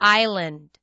island.